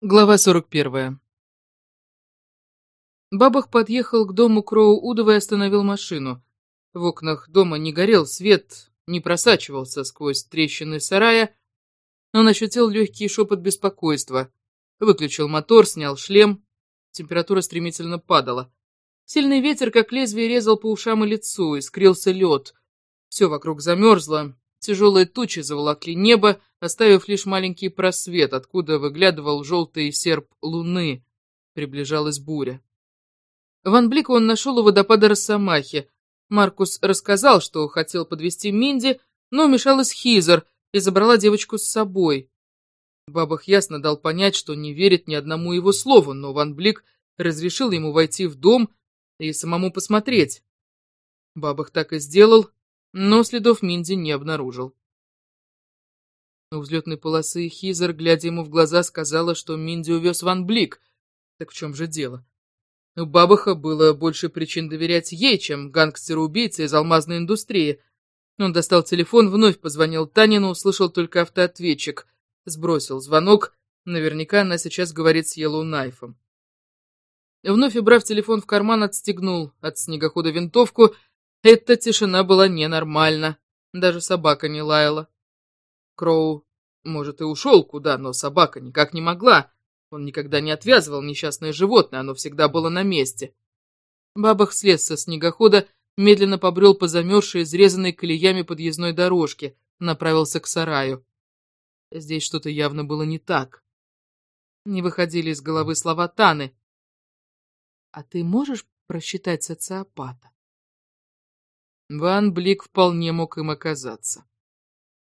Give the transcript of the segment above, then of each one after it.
Глава 41. Бабах подъехал к дому Кроу-Удова и остановил машину. В окнах дома не горел свет, не просачивался сквозь трещины сарая. Он ощутил легкий шепот беспокойства. Выключил мотор, снял шлем. Температура стремительно падала. Сильный ветер, как лезвие, резал по ушам и лицу, искрился лед. Все вокруг замерзло, Тяжелые тучи заволокли небо, оставив лишь маленький просвет, откуда выглядывал желтый серп луны. Приближалась буря. Ван Блика он нашел у водопада Росомахи. Маркус рассказал, что хотел подвести Минди, но мешалась Хизер и забрала девочку с собой. Бабах ясно дал понять, что не верит ни одному его слову, но Ван Блик разрешил ему войти в дом и самому посмотреть. Бабах так и сделал, но следов Минди не обнаружил. У взлетной полосы Хизер, глядя ему в глаза, сказала, что Минди увез Ван Блик. Так в чем же дело? У Бабаха было больше причин доверять ей, чем гангстеру-убийце из алмазной индустрии. Он достал телефон, вновь позвонил Тане, но услышал только автоответчик. Сбросил звонок. Наверняка она сейчас говорит с Йеллоу Найфом. Вновь убрав телефон в карман, отстегнул от снегохода винтовку эта тишина была ненормальна. Даже собака не лаяла. Кроу, может, и ушел куда, но собака никак не могла. Он никогда не отвязывал несчастное животное, оно всегда было на месте. Бабах слез со снегохода, медленно побрел по замерзшей, изрезанной колеями подъездной дорожке, направился к сараю. Здесь что-то явно было не так. Не выходили из головы слова Таны. «А ты можешь просчитать социопата?» Ван Блик вполне мог им оказаться.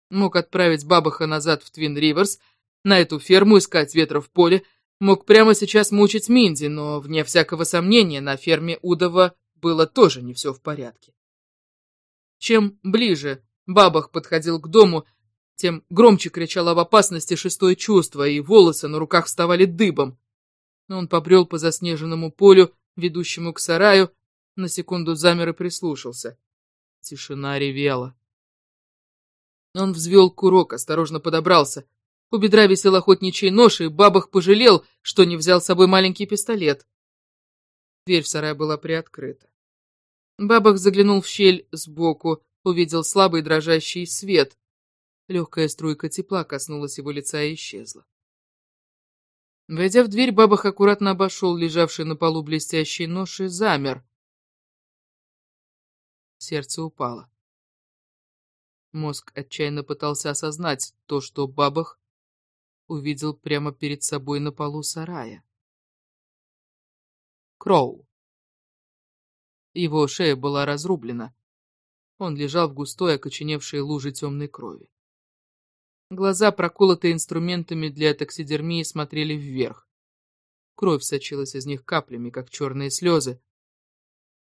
Мог отправить Бабаха назад в Твин Риверс, на эту ферму искать ветра в поле, мог прямо сейчас мучить Минди, но, вне всякого сомнения, на ферме Удова было тоже не все в порядке. Чем ближе Бабах подходил к дому, тем громче кричал об опасности шестое чувство, и волосы на руках вставали дыбом. Но он побрел по заснеженному полю, ведущему к сараю, на секунду замер и прислушался. Тишина ревела. Он взвел курок, осторожно подобрался. У бедра висел охотничий нож, и бабах пожалел, что не взял с собой маленький пистолет. Дверь в сарай была приоткрыта. Бабах заглянул в щель сбоку, увидел слабый дрожащий свет. Легкая струйка тепла коснулась его лица и исчезла. Войдя в дверь, Бабах аккуратно обошел лежавший на полу блестящий нож и замер. Сердце упало. Мозг отчаянно пытался осознать то, что Бабах увидел прямо перед собой на полу сарая. Кроу. Его шея была разрублена. Он лежал в густой, окоченевшей луже темной крови. Глаза, проколотые инструментами для таксидермии, смотрели вверх. Кровь сочилась из них каплями, как черные слезы,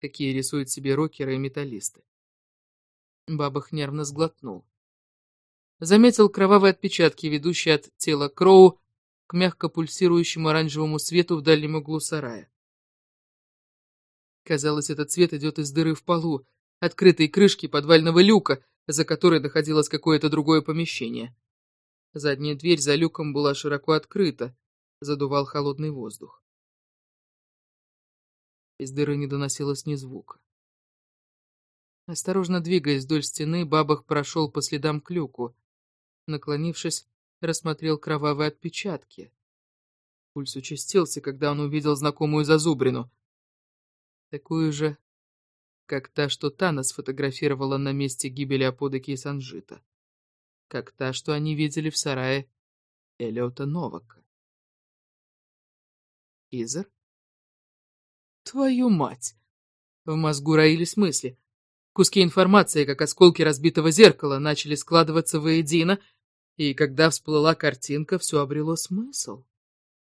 какие рисуют себе рокеры и металлисты. Бабах нервно сглотнул. Заметил кровавые отпечатки, ведущие от тела Кроу к мягко пульсирующему оранжевому свету в дальнем углу сарая. Казалось, этот цвет идет из дыры в полу, открытой крышки подвального люка, за которой находилось какое-то другое помещение. Задняя дверь за люком была широко открыта, задувал холодный воздух. Из дыры не доносилось ни звука. Осторожно двигаясь вдоль стены, Бабах прошел по следам к люку. Наклонившись, рассмотрел кровавые отпечатки. Пульс участился, когда он увидел знакомую зазубрину. Такую же, как та, что Тана сфотографировала на месте гибели Аподаки и Санжита. Как та, что они видели в сарае Элиота Новака. Изер? Твою мать! В мозгу роились мысли. Куски информации, как осколки разбитого зеркала, начали складываться воедино, и когда всплыла картинка, все обрело смысл.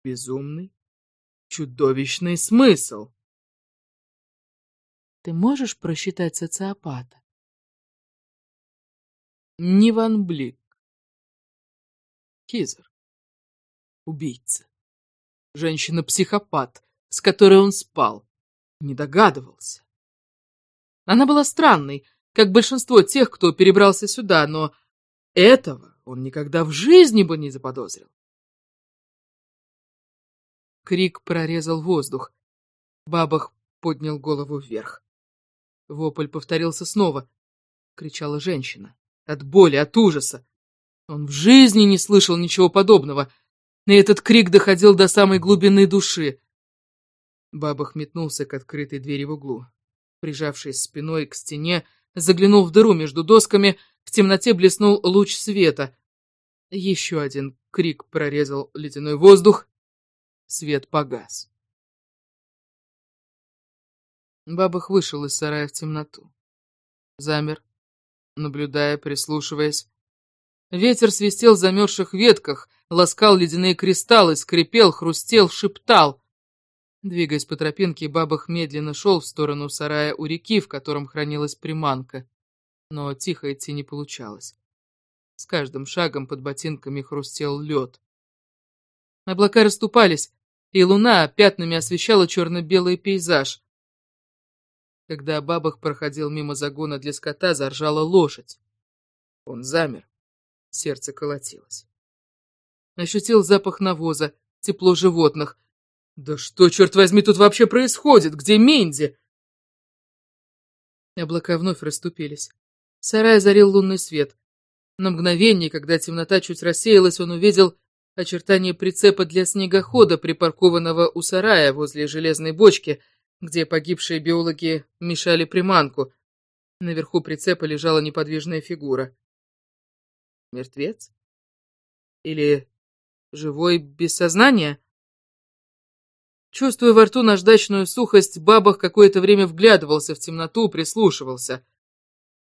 Безумный, чудовищный смысл. Ты можешь просчитать социопата? Не Ван Блик. Кизер. Убийца. Женщина-психопат с которой он спал. Не догадывался. Она была странной, как большинство тех, кто перебрался сюда, но этого он никогда в жизни бы не заподозрил. Крик прорезал воздух. Бабах поднял голову вверх. Вопль повторился снова. Кричала женщина. От боли, от ужаса. Он в жизни не слышал ничего подобного. И этот крик доходил до самой глубины души. Бабах метнулся к открытой двери в углу. Прижавшись спиной к стене, заглянул в дыру между досками, в темноте блеснул луч света. Еще один крик прорезал ледяной воздух. Свет погас. Бабах вышел из сарая в темноту. Замер, наблюдая, прислушиваясь. Ветер свистел в замерзших ветках, ласкал ледяные кристаллы, скрипел, хрустел, шептал. Двигаясь по тропинке, Бабах медленно шел в сторону сарая у реки, в котором хранилась приманка. Но тихо идти не получалось. С каждым шагом под ботинками хрустел лед. Облака расступались, и луна пятнами освещала черно-белый пейзаж. Когда Бабах проходил мимо загона для скота, заржала лошадь. Он замер. Сердце колотилось. Ощутил запах навоза, тепло животных. Да что, черт возьми, тут вообще происходит? Где Минди? Облака вновь расступились. Сарай озарил лунный свет. На мгновение, когда темнота чуть рассеялась, он увидел очертания прицепа для снегохода, припаркованного у сарая возле железной бочки — где погибшие биологи мешали приманку. Наверху прицепа лежала неподвижная фигура. Мертвец? Или живой без сознания? Чувствуя во рту наждачную сухость, Бабах какое-то время вглядывался в темноту, прислушивался.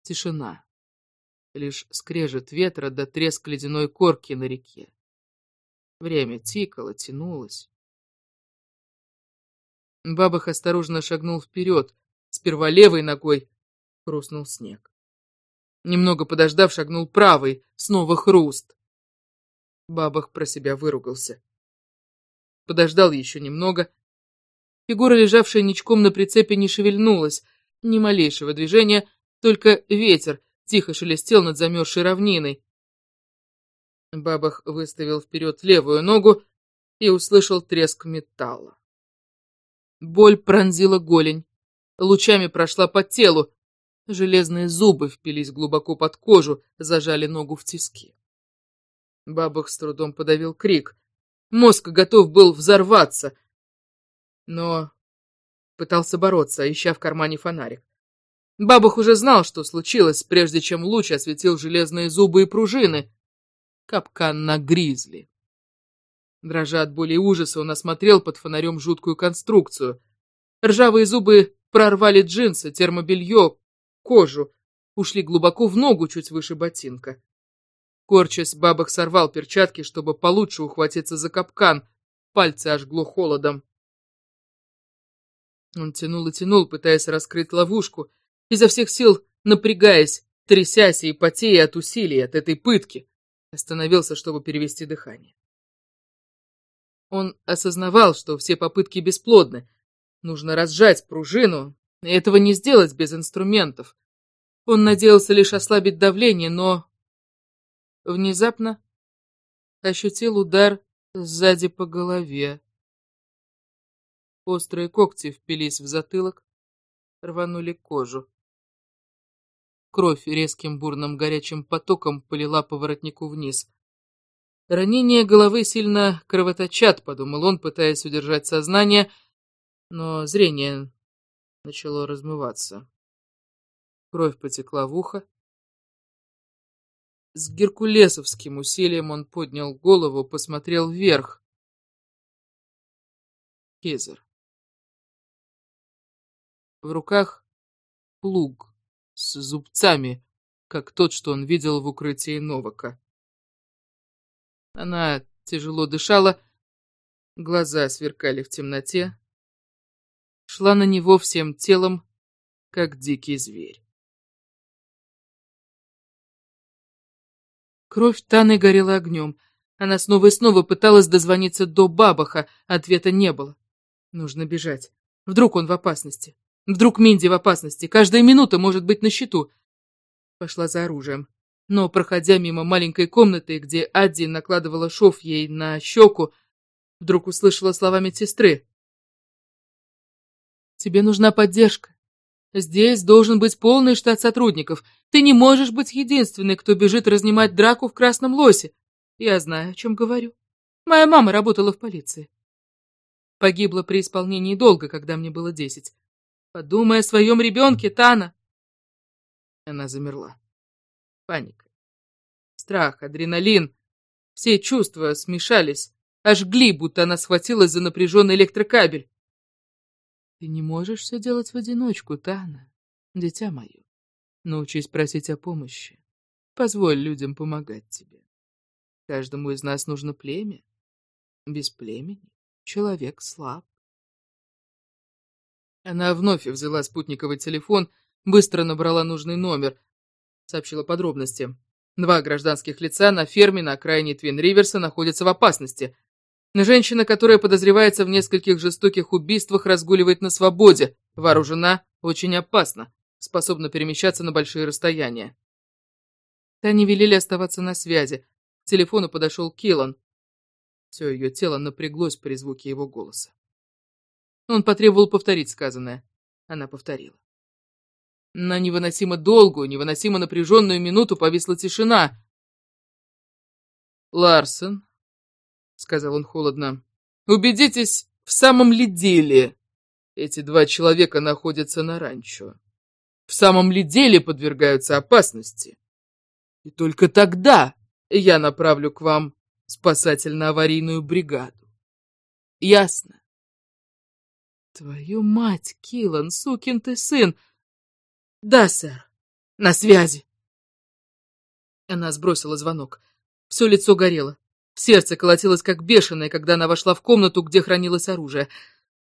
Тишина. Лишь скрежет ветра до да треск ледяной корки на реке. Время тикало, тянулось. Бабах осторожно шагнул вперед, сперва левой ногой хрустнул снег. Немного подождав, шагнул правой, снова хруст. Бабах про себя выругался. Подождал еще немного. Фигура, лежавшая ничком на прицепе, не шевельнулась, ни малейшего движения, только ветер тихо шелестел над замерзшей равниной. Бабах выставил вперед левую ногу и услышал треск металла. Боль пронзила голень, лучами прошла по телу. Железные зубы впились глубоко под кожу, зажали ногу в тиски. Бабах с трудом подавил крик. Мозг готов был взорваться, но пытался бороться, ища в кармане фонарик. Бабах уже знал, что случилось, прежде чем луч осветил железные зубы и пружины. Капкан на гризли. Дрожа от боли и ужаса, он осмотрел под фонарем жуткую конструкцию. Ржавые зубы прорвали джинсы, термобелье, кожу, ушли глубоко в ногу, чуть выше ботинка. Корчась, бабах сорвал перчатки, чтобы получше ухватиться за капкан. Пальцы ожгло холодом. Он тянул и тянул, пытаясь раскрыть ловушку, изо всех сил напрягаясь, трясясь и потея от усилий, от этой пытки. Остановился, чтобы перевести дыхание. Он осознавал, что все попытки бесплодны. Нужно разжать пружину, и этого не сделать без инструментов. Он надеялся лишь ослабить давление, но... Внезапно ощутил удар сзади по голове. Острые когти впились в затылок, рванули кожу. Кровь резким бурным горячим потоком полила по воротнику вниз. Ранения головы сильно кровоточат, подумал он, пытаясь удержать сознание, но зрение начало размываться. Кровь потекла в ухо. С геркулесовским усилием он поднял голову, посмотрел вверх. Кезер. В руках плуг с зубцами, как тот, что он видел в укрытии Новака. Она тяжело дышала, глаза сверкали в темноте, шла на него всем телом, как дикий зверь. Кровь Таны горела огнем. Она снова и снова пыталась дозвониться до Бабаха, ответа не было. Нужно бежать. Вдруг он в опасности. Вдруг Минди в опасности. Каждая минута может быть на счету. Пошла за оружием но, проходя мимо маленькой комнаты, где Адди накладывала шов ей на щеку, Вдруг услышала слова медсестры. «Тебе нужна поддержка. Здесь должен быть полный штат сотрудников. Ты не можешь быть единственной, кто бежит разнимать драку в Красном Лосе. Я знаю, о чем говорю. Моя мама работала в полиции. Погибла при исполнении долга, когда мне было десять. Подумай о своем ребенке, Тана. Она замерла. Паника. Страх, адреналин. Все чувства смешались, ожгли, будто она схватилась за напряженный электрокабель. Ты не можешь все делать в одиночку, Тана, дитя мое. Научись просить о помощи. Позволь людям помогать тебе. Каждому из нас нужно племя. Без племени человек слаб. Она вновь взяла спутниковый телефон, быстро набрала нужный номер, сообщила подробности. Два гражданских лица на ферме на окраине Твин-Риверса находятся в опасности. Женщина, которая подозревается в нескольких жестоких убийствах, разгуливает на свободе, вооружена, очень опасно, способна перемещаться на большие расстояния. Тане велели оставаться на связи. К телефону подошел Киллан. Все ее тело напряглось при звуке его голоса. Он потребовал повторить сказанное. Она повторила. На невыносимо долгую, невыносимо напряженную минуту повисла тишина. «Ларсен», — сказал он холодно, — «убедитесь, в самом ли деле эти два человека находятся на ранчо? В самом ли деле подвергаются опасности? И только тогда я направлю к вам спасательно-аварийную бригаду. Ясно? Твою мать, Киллан, сукин ты сын! Да, сэр, на связи. Она сбросила звонок. Все лицо горело. Сердце колотилось как бешеное, когда она вошла в комнату, где хранилось оружие.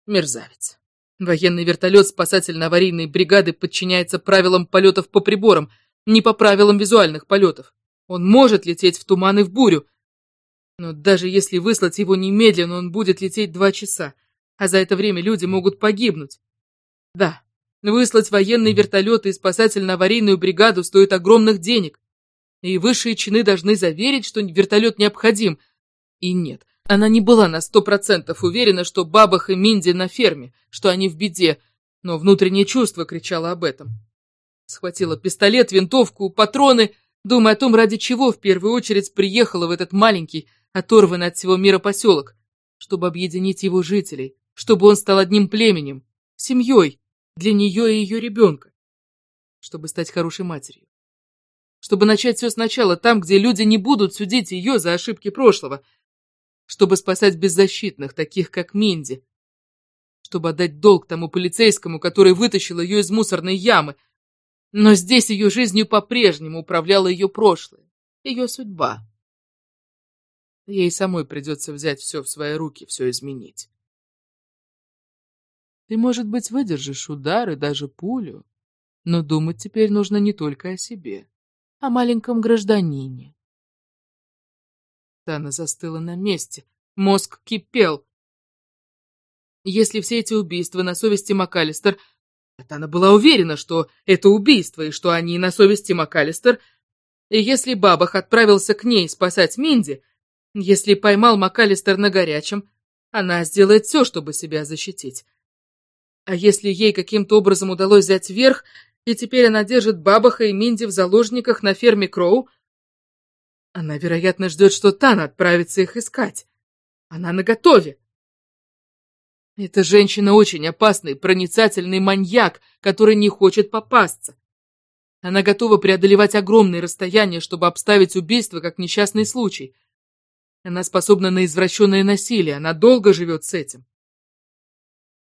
Мерзавец. Военный вертолет спасательно-аварийной бригады подчиняется правилам полетов по приборам, не по правилам визуальных полетов. Он может лететь в туман и в бурю, но даже если выслать его немедленно, он будет лететь два часа, а за это время люди могут погибнуть. Да, выслать военные вертолеты и спасательно-аварийную бригаду стоит огромных денег. И высшие чины должны заверить, что вертолет необходим. И нет, она не была на сто процентов уверена, что Бабах и Минди на ферме, что они в беде, но внутреннее чувство кричало об этом. Схватила пистолет, винтовку, патроны, думая о том, ради чего в первую очередь приехала в этот маленький, оторванный от всего мира поселок, чтобы объединить его жителей, чтобы он стал одним племенем, семьей для нее и ее ребенка, чтобы стать хорошей матерью, чтобы начать все сначала там, где люди не будут судить ее за ошибки прошлого, чтобы спасать беззащитных, таких как Минди, чтобы отдать долг тому полицейскому, который вытащил ее из мусорной ямы, но здесь ее жизнью по-прежнему управляло ее прошлое, ее судьба. Ей самой придется взять все в свои руки, все изменить. Ты, может быть, выдержишь удар и даже пулю, но думать теперь нужно не только о себе, о маленьком гражданине. Тана застыла на месте, мозг кипел. Если все эти убийства на совести МакАлистер, Тана была уверена, что это убийство и что они на совести МакАлистер, и если Бабах отправился к ней спасать Минди, если поймал МакАлистер на горячем, она сделает все, чтобы себя защитить. А если ей каким-то образом удалось взять верх, и теперь она держит Бабаха и Минди в заложниках на ферме Кроу, она, вероятно, ждет, что Тан отправится их искать. Она наготове. Эта женщина очень опасный, проницательный маньяк, который не хочет попасться. Она готова преодолевать огромные расстояния, чтобы обставить убийство как несчастный случай — она способна на извращенное насилие, она долго живет с этим.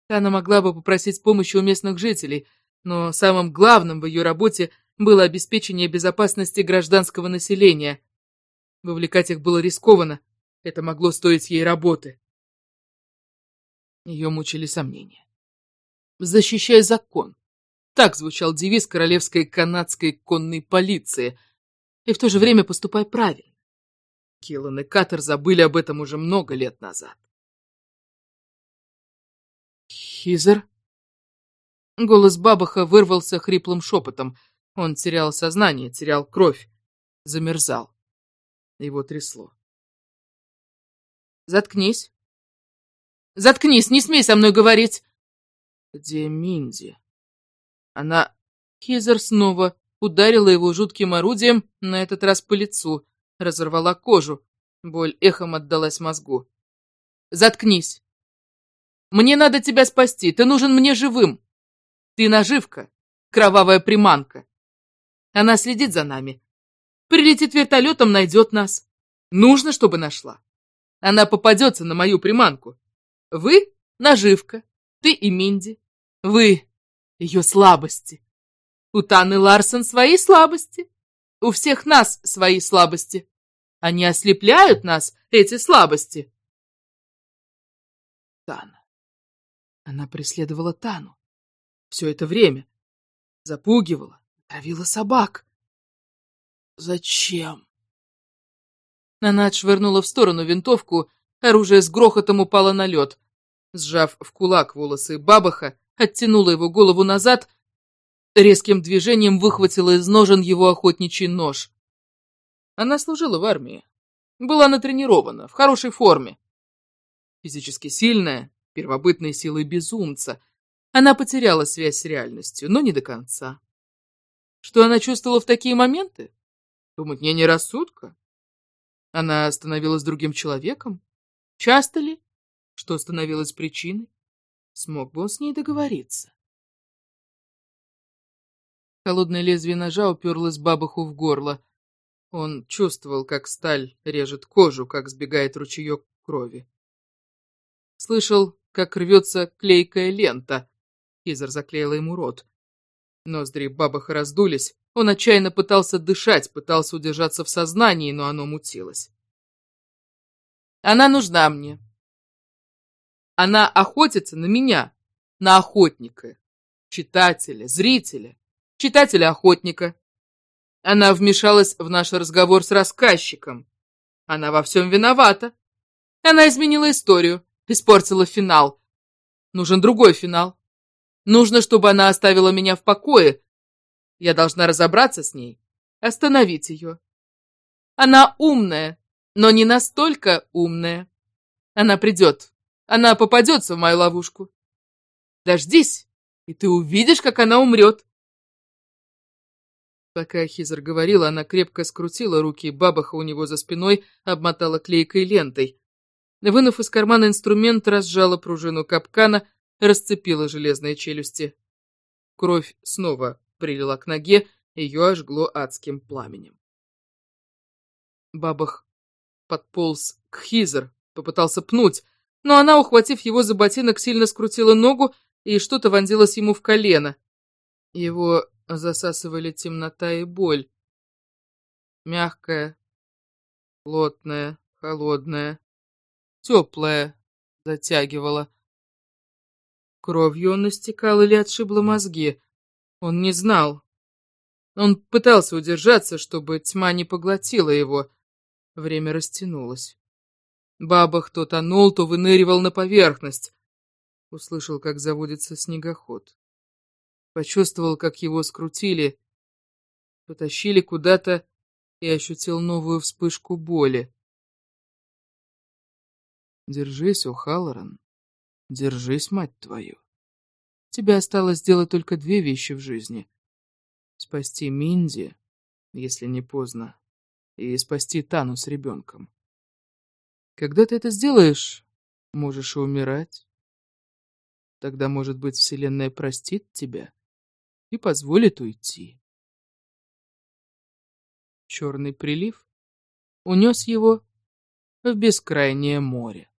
Она могла бы попросить помощи у местных жителей, но самым главным в ее работе было обеспечение безопасности гражданского населения. Вовлекать их было рискованно, это могло стоить ей работы. Ее мучили сомнения. «Защищай закон». Так звучал девиз королевской канадской конной полиции. И в то же время поступай правильно. Киллан и Катер забыли об этом уже много лет назад. «Хизер?» Голос Бабаха вырвался хриплым шепотом. Он терял сознание, терял кровь, замерзал. Его трясло. «Заткнись», Заткнись, не смей со мной говорить. Где Минди? Она... Хизер снова ударила его жутким орудием, на этот раз по лицу, разорвала кожу. Боль эхом отдалась мозгу. «Заткнись! Мне надо тебя спасти, ты нужен мне живым! Ты наживка, кровавая приманка. Она следит за нами. Прилетит вертолетом, найдет нас. Нужно, чтобы нашла. Она попадется на мою приманку. Вы — наживка, ты и Минди. Вы — ее слабости. У Таны Ларсен свои слабости. У всех нас свои слабости. Они ослепляют нас, эти слабости. Тана. Она преследовала Тану. Все это время. Запугивала, травила собак. Зачем? Она отшвырнула в сторону винтовку, оружие с грохотом упало на лед. Сжав в кулак волосы бабаха, оттянула его голову назад резким движением выхватила из ножен его охотничий нож. Она служила в армии. Была натренирована, в хорошей форме. Физически сильная, первобытной силой безумца. Она потеряла связь с реальностью, но не до конца. Что она чувствовала в такие моменты? Помутнение рассудка? Она становилась другим человеком? Часто ли? Что становилось причиной? Смог бы он с ней договориться? Холодное лезвие ножа уперлось бабаху в горло. Он чувствовал, как сталь режет кожу, как сбегает ручеек крови. Слышал, как рвется клейкая лента. Хизер заклеила ему рот. Ноздри бабаха раздулись. Он отчаянно пытался дышать, пытался удержаться в сознании, но оно мутилось. Она нужна мне. Она охотится на меня, на охотника, читателя, зрителя читателя-охотника. Она вмешалась в наш разговор с рассказчиком. Она во всем виновата. Она изменила историю, испортила финал. Нужен другой финал. Нужно, чтобы она оставила меня в покое. Я должна разобраться с ней, остановить ее. Она умная, но не настолько умная. Она придет, она попадется в мою ловушку. Дождись, и ты увидишь, как она умрет. Пока Хизер говорила, она крепко скрутила руки бабаха у него за спиной, обмотала клейкой лентой. Вынув из кармана инструмент, разжала пружину капкана, расцепила железные челюсти. Кровь снова прилила к ноге, ее ожгло адским пламенем. Бабах подполз к Хизер, попытался пнуть, но она, ухватив его за ботинок, сильно скрутила ногу, и что-то вонзилось ему в колено. Его засасывали темнота и боль. Мягкая, плотная, холодная, теплая, затягивала. Кровью он истекал или отшибло мозги. Он не знал. Он пытался удержаться, чтобы тьма не поглотила его. Время растянулось. Бабах то тонул, то выныривал на поверхность. Услышал, как заводится снегоход. Почувствовал, как его скрутили, потащили куда-то и ощутил новую вспышку боли. Держись, О'Халлоран. Держись, мать твою. Тебе осталось сделать только две вещи в жизни. Спасти Минди, если не поздно, и спасти Тану с ребенком. Когда ты это сделаешь, можешь и умирать. Тогда, может быть, Вселенная простит тебя и позволит уйти. Черный прилив унес его в бескрайнее море.